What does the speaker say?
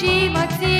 she might see